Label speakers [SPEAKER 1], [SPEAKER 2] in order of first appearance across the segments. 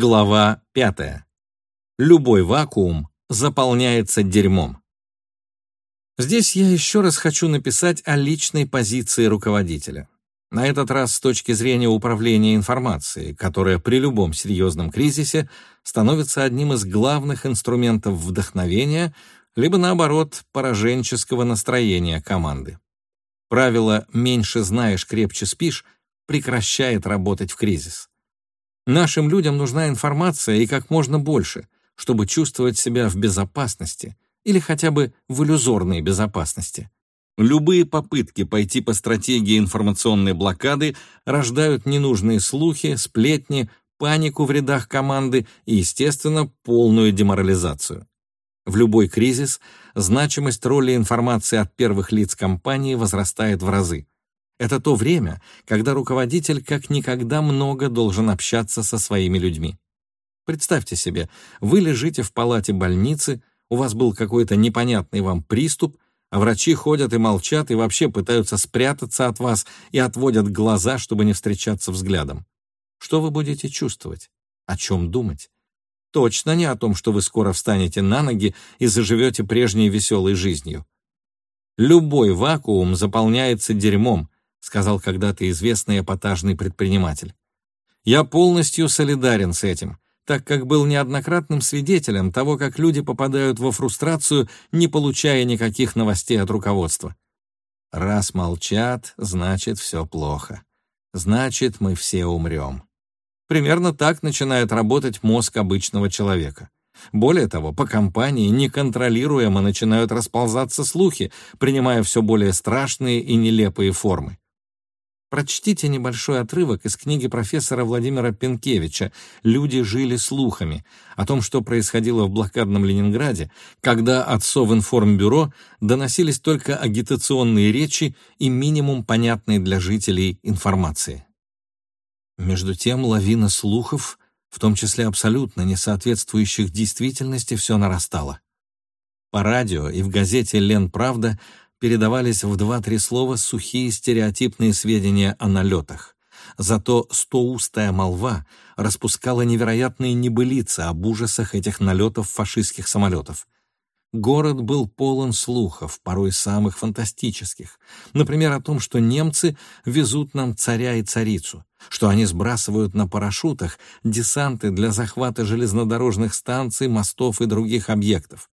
[SPEAKER 1] Глава 5. Любой вакуум заполняется дерьмом. Здесь я еще раз хочу написать о личной позиции руководителя. На этот раз с точки зрения управления информацией, которая при любом серьезном кризисе становится одним из главных инструментов вдохновения, либо наоборот, пораженческого настроения команды. Правило «меньше знаешь, крепче спишь» прекращает работать в кризис. Нашим людям нужна информация и как можно больше, чтобы чувствовать себя в безопасности или хотя бы в иллюзорной безопасности. Любые попытки пойти по стратегии информационной блокады рождают ненужные слухи, сплетни, панику в рядах команды и, естественно, полную деморализацию. В любой кризис значимость роли информации от первых лиц компании возрастает в разы. Это то время, когда руководитель как никогда много должен общаться со своими людьми. Представьте себе, вы лежите в палате больницы, у вас был какой-то непонятный вам приступ, а врачи ходят и молчат и вообще пытаются спрятаться от вас и отводят глаза, чтобы не встречаться взглядом. Что вы будете чувствовать? О чем думать? Точно не о том, что вы скоро встанете на ноги и заживете прежней веселой жизнью. Любой вакуум заполняется дерьмом, сказал когда-то известный эпатажный предприниматель. Я полностью солидарен с этим, так как был неоднократным свидетелем того, как люди попадают во фрустрацию, не получая никаких новостей от руководства. Раз молчат, значит, все плохо. Значит, мы все умрем. Примерно так начинает работать мозг обычного человека. Более того, по компании неконтролируемо начинают расползаться слухи, принимая все более страшные и нелепые формы. Прочтите небольшой отрывок из книги профессора Владимира Пенкевича «Люди жили слухами» о том, что происходило в блокадном Ленинграде, когда от Совинформбюро доносились только агитационные речи и минимум понятной для жителей информации. Между тем лавина слухов, в том числе абсолютно не соответствующих действительности, все нарастала. По радио и в газете «Лен Правда» передавались в два-три слова сухие стереотипные сведения о налетах. Зато стоустая молва распускала невероятные небылицы об ужасах этих налетов фашистских самолетов. Город был полон слухов, порой самых фантастических. Например, о том, что немцы везут нам царя и царицу, что они сбрасывают на парашютах десанты для захвата железнодорожных станций, мостов и других объектов,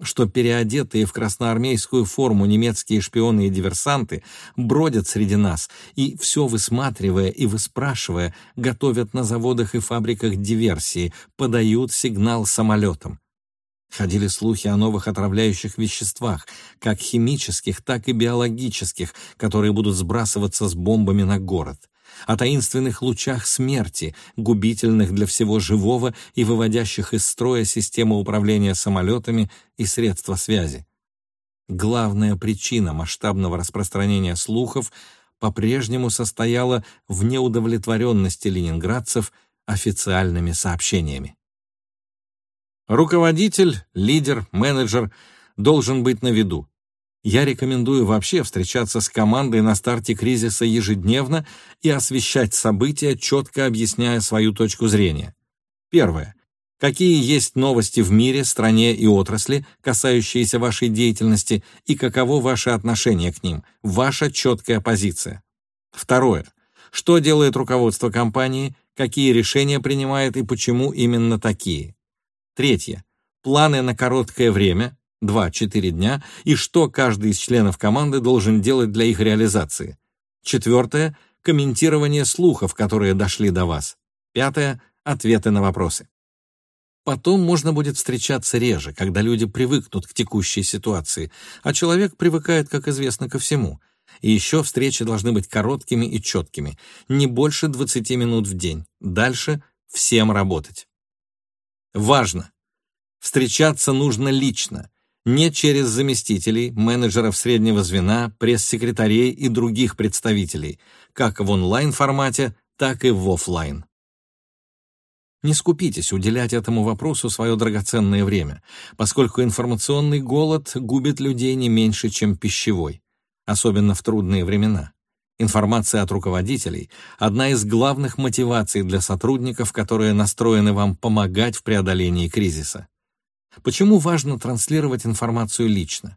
[SPEAKER 1] что переодетые в красноармейскую форму немецкие шпионы и диверсанты бродят среди нас и, все высматривая и выспрашивая, готовят на заводах и фабриках диверсии, подают сигнал самолетам. Ходили слухи о новых отравляющих веществах, как химических, так и биологических, которые будут сбрасываться с бомбами на город о таинственных лучах смерти, губительных для всего живого и выводящих из строя систему управления самолетами и средства связи. Главная причина масштабного распространения слухов по-прежнему состояла в неудовлетворенности ленинградцев официальными сообщениями. Руководитель, лидер, менеджер должен быть на виду, я рекомендую вообще встречаться с командой на старте кризиса ежедневно и освещать события, четко объясняя свою точку зрения. Первое. Какие есть новости в мире, стране и отрасли, касающиеся вашей деятельности, и каково ваше отношение к ним, ваша четкая позиция. Второе. Что делает руководство компании, какие решения принимает и почему именно такие. Третье. Планы на короткое время, 2-4 дня, и что каждый из членов команды должен делать для их реализации. Четвертое — комментирование слухов, которые дошли до вас. Пятое — ответы на вопросы. Потом можно будет встречаться реже, когда люди привыкнут к текущей ситуации, а человек привыкает, как известно, ко всему. И еще встречи должны быть короткими и четкими, не больше 20 минут в день. Дальше всем работать. Важно! Встречаться нужно лично, не через заместителей, менеджеров среднего звена, пресс-секретарей и других представителей, как в онлайн-формате, так и в офлайн. Не скупитесь уделять этому вопросу свое драгоценное время, поскольку информационный голод губит людей не меньше, чем пищевой, особенно в трудные времена. Информация от руководителей – одна из главных мотиваций для сотрудников, которые настроены вам помогать в преодолении кризиса. Почему важно транслировать информацию лично?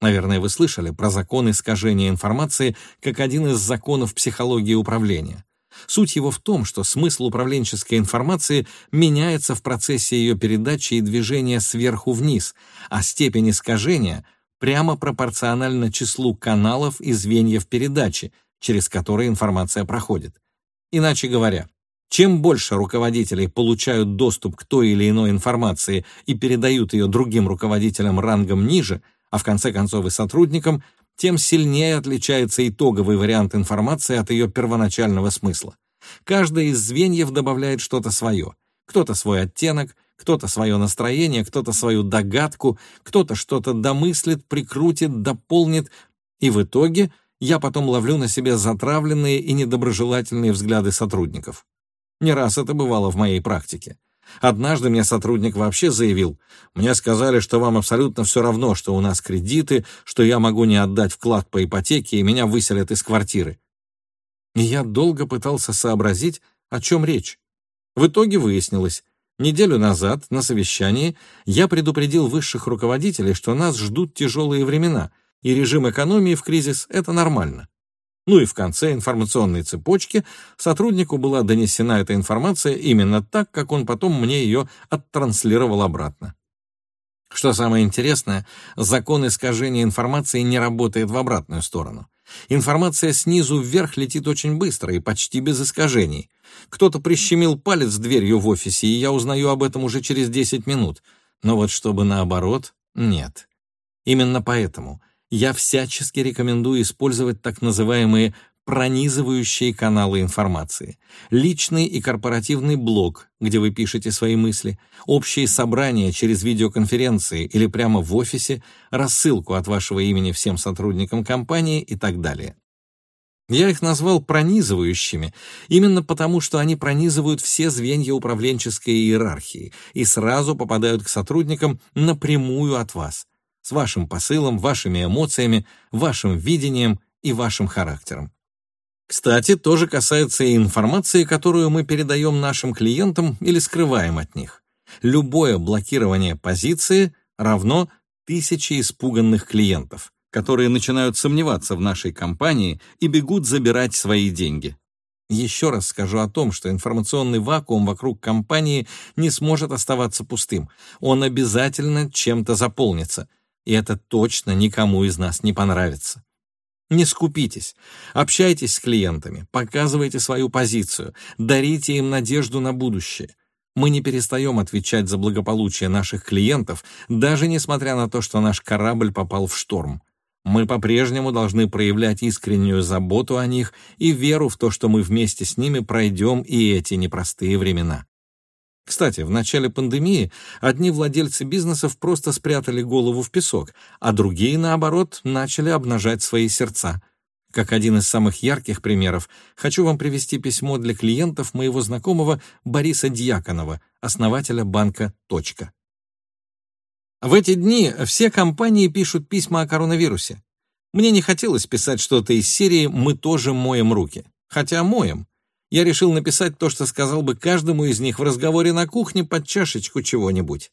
[SPEAKER 1] Наверное, вы слышали про закон искажения информации как один из законов психологии управления. Суть его в том, что смысл управленческой информации меняется в процессе ее передачи и движения сверху вниз, а степень искажения прямо пропорциональна числу каналов и звеньев передачи, через которые информация проходит. Иначе говоря, чем больше руководителей получают доступ к той или иной информации и передают ее другим руководителям рангом ниже, а в конце концов и сотрудникам, тем сильнее отличается итоговый вариант информации от ее первоначального смысла. Каждое из звеньев добавляет что-то свое. Кто-то свой оттенок, кто-то свое настроение, кто-то свою догадку, кто-то что-то домыслит, прикрутит, дополнит, и в итоге я потом ловлю на себе затравленные и недоброжелательные взгляды сотрудников. Не раз это бывало в моей практике. Однажды мне сотрудник вообще заявил, «Мне сказали, что вам абсолютно все равно, что у нас кредиты, что я могу не отдать вклад по ипотеке, и меня выселят из квартиры». И я долго пытался сообразить, о чем речь. В итоге выяснилось, неделю назад на совещании я предупредил высших руководителей, что нас ждут тяжелые времена, и режим экономии в кризис — это нормально. Ну и в конце информационной цепочки сотруднику была донесена эта информация именно так, как он потом мне ее оттранслировал обратно. Что самое интересное, закон искажения информации не работает в обратную сторону. Информация снизу вверх летит очень быстро и почти без искажений. Кто-то прищемил палец дверью в офисе, и я узнаю об этом уже через 10 минут. Но вот чтобы наоборот, нет. Именно поэтому я всячески рекомендую использовать так называемые пронизывающие каналы информации, личный и корпоративный блог, где вы пишете свои мысли, общие собрания через видеоконференции или прямо в офисе, рассылку от вашего имени всем сотрудникам компании и так далее. Я их назвал пронизывающими, именно потому, что они пронизывают все звенья управленческой иерархии и сразу попадают к сотрудникам напрямую от вас с вашим посылом, вашими эмоциями, вашим видением и вашим характером. Кстати, тоже касается и информации, которую мы передаем нашим клиентам или скрываем от них. Любое блокирование позиции равно тысяче испуганных клиентов, которые начинают сомневаться в нашей компании и бегут забирать свои деньги. Еще раз скажу о том, что информационный вакуум вокруг компании не сможет оставаться пустым. Он обязательно чем-то заполнится – и это точно никому из нас не понравится. Не скупитесь, общайтесь с клиентами, показывайте свою позицию, дарите им надежду на будущее. Мы не перестаем отвечать за благополучие наших клиентов, даже несмотря на то, что наш корабль попал в шторм. Мы по-прежнему должны проявлять искреннюю заботу о них и веру в то, что мы вместе с ними пройдем и эти непростые времена. Кстати, в начале пандемии одни владельцы бизнесов просто спрятали голову в песок, а другие, наоборот, начали обнажать свои сердца. Как один из самых ярких примеров, хочу вам привести письмо для клиентов моего знакомого Бориса Дьяконова, основателя банка «Точка». В эти дни все компании пишут письма о коронавирусе. Мне не хотелось писать что-то из серии «Мы тоже моем руки». Хотя моем я решил написать то, что сказал бы каждому из них в разговоре на кухне под чашечку чего-нибудь.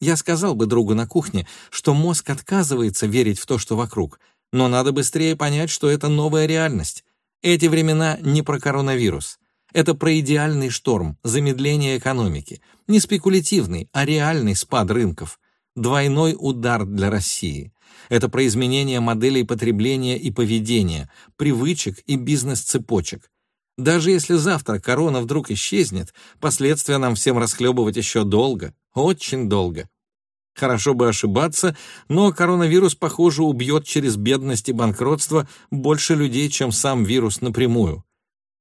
[SPEAKER 1] Я сказал бы другу на кухне, что мозг отказывается верить в то, что вокруг, но надо быстрее понять, что это новая реальность. Эти времена не про коронавирус. Это про идеальный шторм, замедление экономики. Не спекулятивный, а реальный спад рынков. Двойной удар для России. Это про изменение моделей потребления и поведения, привычек и бизнес-цепочек. Даже если завтра корона вдруг исчезнет, последствия нам всем расхлебывать еще долго, очень долго. Хорошо бы ошибаться, но коронавирус, похоже, убьет через бедность и банкротство больше людей, чем сам вирус напрямую.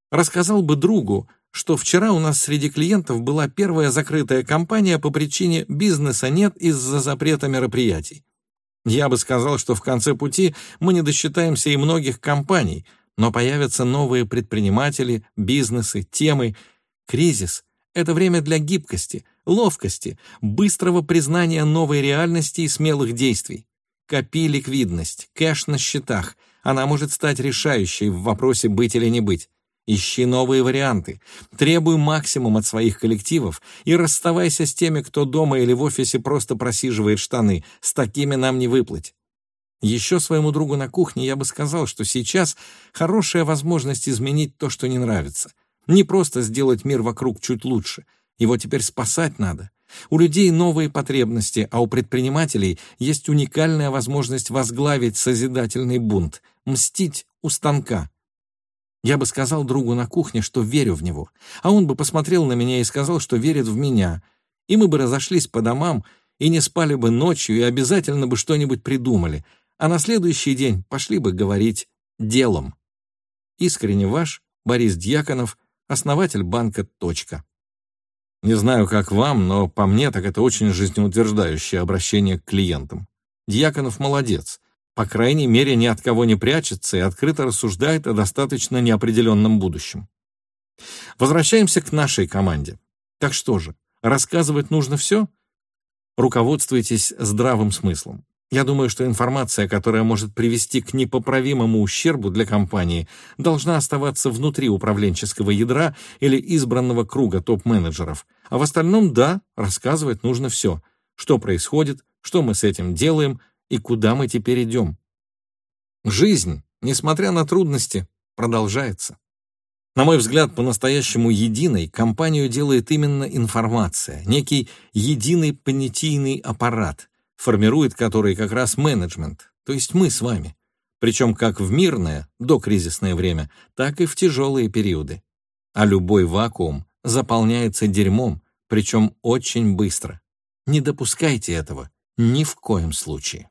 [SPEAKER 1] Рассказал бы другу, что вчера у нас среди клиентов была первая закрытая компания по причине бизнеса нет из-за запрета мероприятий. Я бы сказал, что в конце пути мы не досчитаемся и многих компаний — но появятся новые предприниматели, бизнесы, темы. Кризис — это время для гибкости, ловкости, быстрого признания новой реальности и смелых действий. Копи ликвидность, кэш на счетах, Она может стать решающей в вопросе быть или не быть. Ищи новые варианты, требуй максимум от своих коллективов и расставайся с теми, кто дома или в офисе просто просиживает штаны. С такими нам не выплыть. Еще своему другу на кухне я бы сказал, что сейчас хорошая возможность изменить то, что не нравится. Не просто сделать мир вокруг чуть лучше. Его теперь спасать надо. У людей новые потребности, а у предпринимателей есть уникальная возможность возглавить созидательный бунт, мстить у станка. Я бы сказал другу на кухне, что верю в него, а он бы посмотрел на меня и сказал, что верит в меня, и мы бы разошлись по домам и не спали бы ночью и обязательно бы что-нибудь придумали, а на следующий день пошли бы говорить делом. Искренне ваш Борис Дьяконов, основатель банка «Точка». Не знаю, как вам, но по мне так это очень жизнеутверждающее обращение к клиентам. Дьяконов молодец. По крайней мере, ни от кого не прячется и открыто рассуждает о достаточно неопределенном будущем. Возвращаемся к нашей команде. Так что же, рассказывать нужно все? Руководствуйтесь здравым смыслом. Я думаю, что информация, которая может привести к непоправимому ущербу для компании, должна оставаться внутри управленческого ядра или избранного круга топ-менеджеров. А в остальном, да, рассказывать нужно все. Что происходит, что мы с этим делаем и куда мы теперь идем. Жизнь, несмотря на трудности, продолжается. На мой взгляд, по-настоящему единой компанию делает именно информация, некий единый понятийный аппарат, формирует который как раз менеджмент, то есть мы с вами, причем как в мирное, докризисное время, так и в тяжелые периоды. А любой вакуум заполняется дерьмом, причем очень быстро. Не допускайте этого ни в коем случае.